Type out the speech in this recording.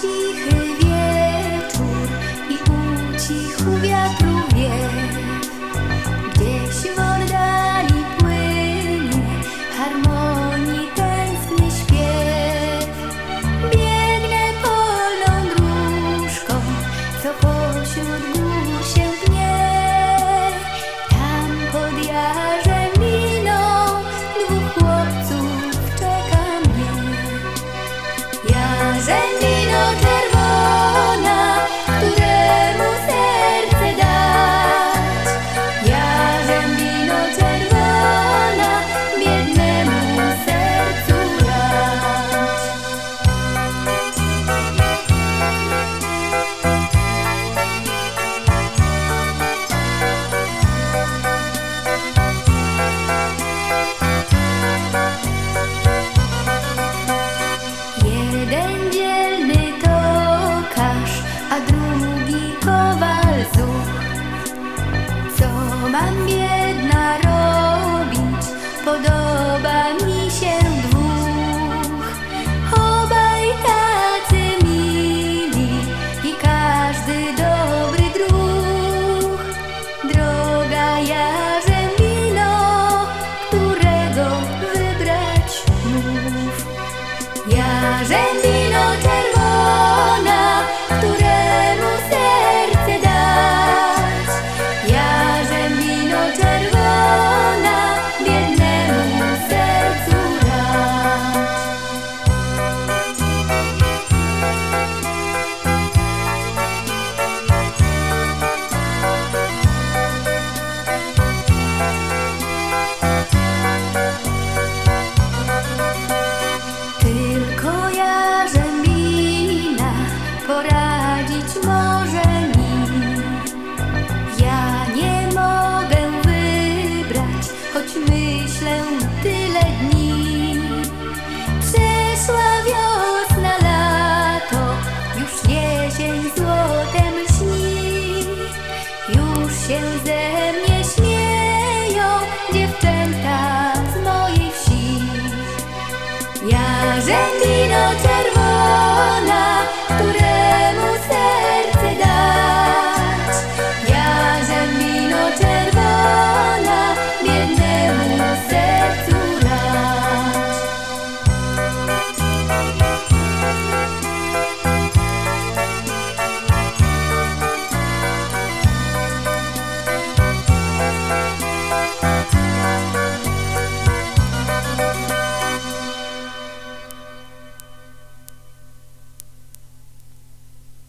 тихо. się ze mnie śmieją dziewczęta z mojej wsi. Ja żegnam.